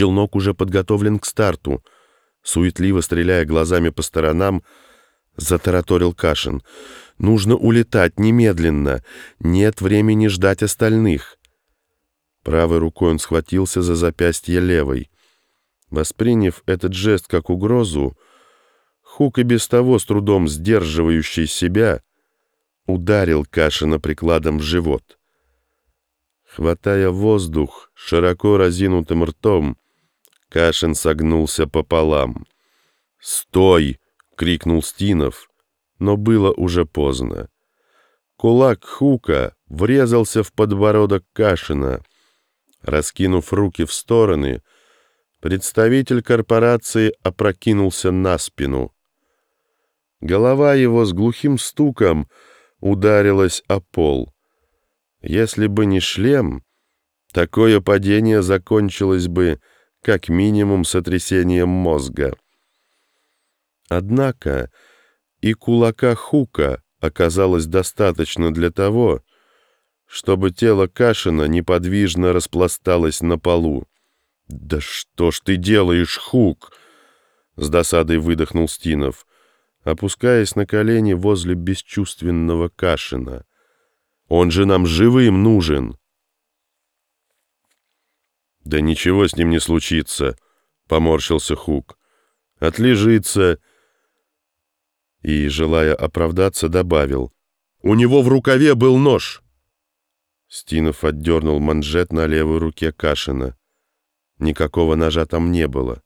Челнок уже подготовлен к старту. Суетливо стреляя глазами по сторонам, затараторил Кашин. «Нужно улетать немедленно. Нет времени ждать остальных». Правой рукой он схватился за запястье левой. Восприняв этот жест как угрозу, Хук и без того с трудом сдерживающий себя, ударил Кашина прикладом в живот. Хватая воздух широко разинутым ртом, Кашин согнулся пополам. «Стой!» — крикнул Стинов, но было уже поздно. Кулак Хука врезался в подбородок Кашина. Раскинув руки в стороны, представитель корпорации опрокинулся на спину. Голова его с глухим стуком ударилась о пол. Если бы не шлем, такое падение закончилось бы как минимум сотрясением мозга. Однако и кулака Хука оказалось достаточно для того, чтобы тело Кашина неподвижно распласталось на полу. «Да что ж ты делаешь, Хук?» — с досадой выдохнул Стинов, опускаясь на колени возле бесчувственного Кашина. «Он же нам живым нужен!» «Да ничего с ним не случится», — поморщился Хук. «Отлежится». И, желая оправдаться, добавил. «У него в рукаве был нож». Стинов отдернул манжет на левой руке Кашина. Никакого ножа там не было.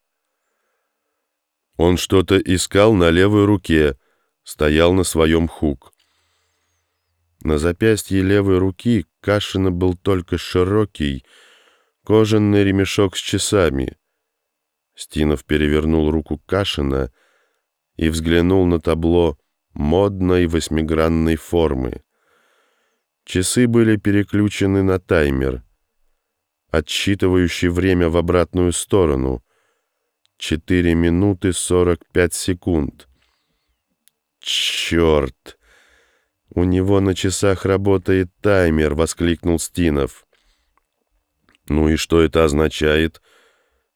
Он что-то искал на левой руке, стоял на своем хук. На запястье левой руки Кашина был только широкий, кожаный ремешок с часами. Стинов перевернул руку Кашина и взглянул на табло модной восьмигранной формы. Часы были переключены на таймер, отсчитывающий время в обратную сторону. Четыре минуты сорок пять секунд. «Черт! У него на часах работает таймер!» — воскликнул Стинов. «Ну и что это означает?»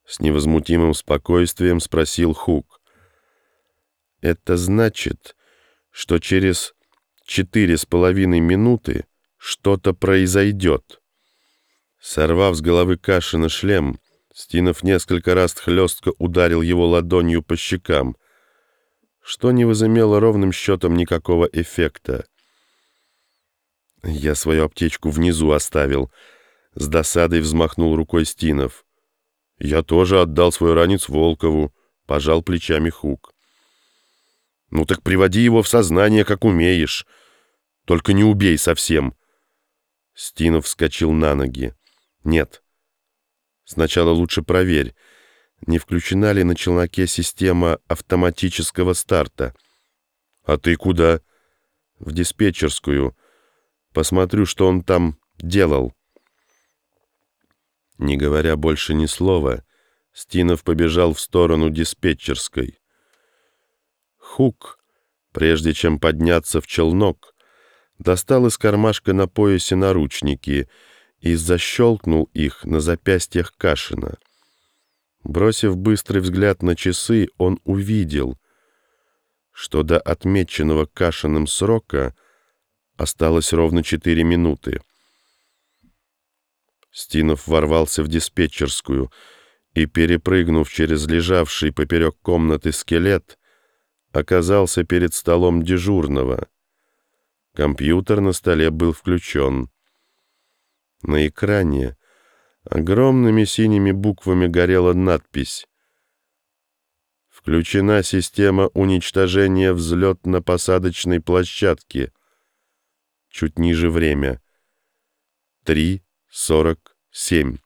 С невозмутимым спокойствием спросил Хук. «Это значит, что через четыре с половиной минуты что-то произойдет». Сорвав с головы Кашина шлем, Стинов несколько раз хлестко ударил его ладонью по щекам, что не возымело ровным счетом никакого эффекта. «Я свою аптечку внизу оставил», с досадой взмахнул рукой Стинов. «Я тоже отдал свой ранец Волкову», — пожал плечами Хук. «Ну так приводи его в сознание, как умеешь. Только не убей совсем». Стинов вскочил на ноги. «Нет. Сначала лучше проверь, не включена ли на челноке система автоматического старта». «А ты куда?» «В диспетчерскую. Посмотрю, что он там делал». Не говоря больше ни слова, Стинов побежал в сторону диспетчерской. Хук, прежде чем подняться в челнок, достал из кармашка на поясе наручники и защелкнул их на запястьях Кашина. Бросив быстрый взгляд на часы, он увидел, что до отмеченного Кашиным срока осталось ровно четыре минуты. Стинов ворвался в диспетчерскую и, перепрыгнув через лежавший поперек комнаты скелет, оказался перед столом дежурного. Компьютер на столе был включен. На экране огромными синими буквами горела надпись «Включена система уничтожения взлетно-посадочной площадки». Чуть ниже время. Три сорок семь.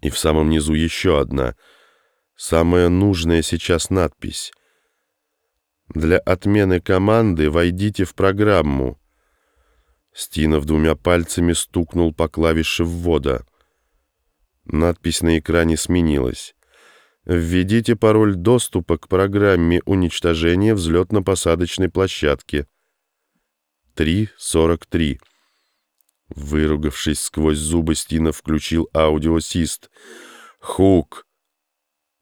И в самом низу еще одна, самая нужная сейчас надпись. Для отмены команды войдите в программу. Стинов двумя пальцами стукнул по клавише ввода. Надпись на экране сменилась. Введите пароль доступа к программе уничтожения взлетно-посадочной площадки. 343. Выругавшись сквозь зубы, Стинов включил аудиосист. «Хук!»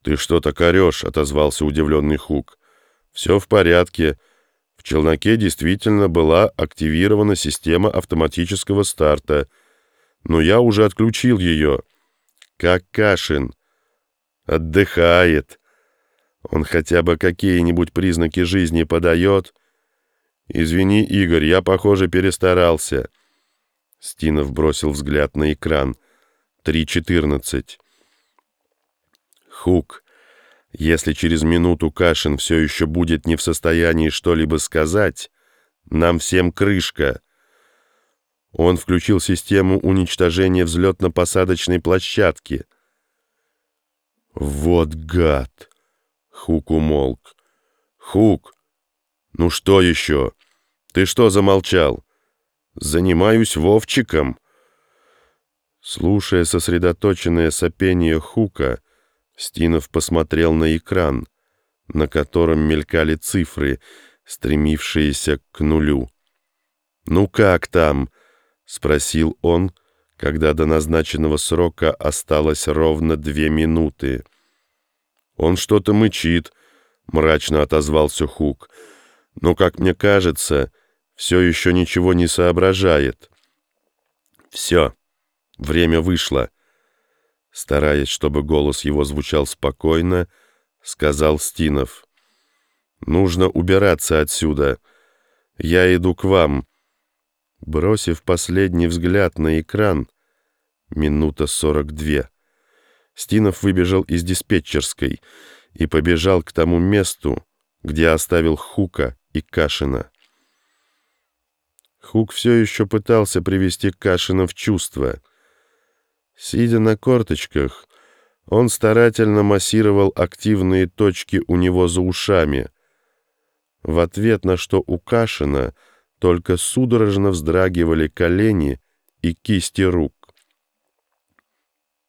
«Ты что так орешь?» — отозвался удивленный Хук. «Все в порядке. В челноке действительно была активирована система автоматического старта, но я уже отключил ее. Как Кашин. Отдыхает. Он хотя бы какие-нибудь признаки жизни подает. Извини, Игорь, я, похоже, перестарался». Стинов бросил взгляд на экран. «Три четырнадцать». Хук, если через минуту Кашин все еще будет не в состоянии что-либо сказать, нам всем крышка. Он включил систему уничтожения взлетно-посадочной площадки. Вот гад! Хук умолк. Хук, ну что еще? Ты что замолчал? Занимаюсь Вовчиком. Слушая сосредоточенное сопение Хука, Стинов посмотрел на экран, на котором мелькали цифры, стремившиеся к нулю. «Ну как там?» — спросил он, когда до назначенного срока осталось ровно две минуты. «Он что-то мычит», — мрачно отозвался Хук. «Но, как мне кажется, все еще ничего не соображает». «Все, время вышло». Стараясь, чтобы голос его звучал спокойно, сказал Стинов. «Нужно убираться отсюда. Я иду к вам». Бросив последний взгляд на экран, минута сорок две, Стинов выбежал из диспетчерской и побежал к тому месту, где оставил Хука и Кашина. Хук все еще пытался привести Кашина в чувство — Сидя на корточках, он старательно массировал активные точки у него за ушами, в ответ на что у Кашина только судорожно вздрагивали колени и кисти рук.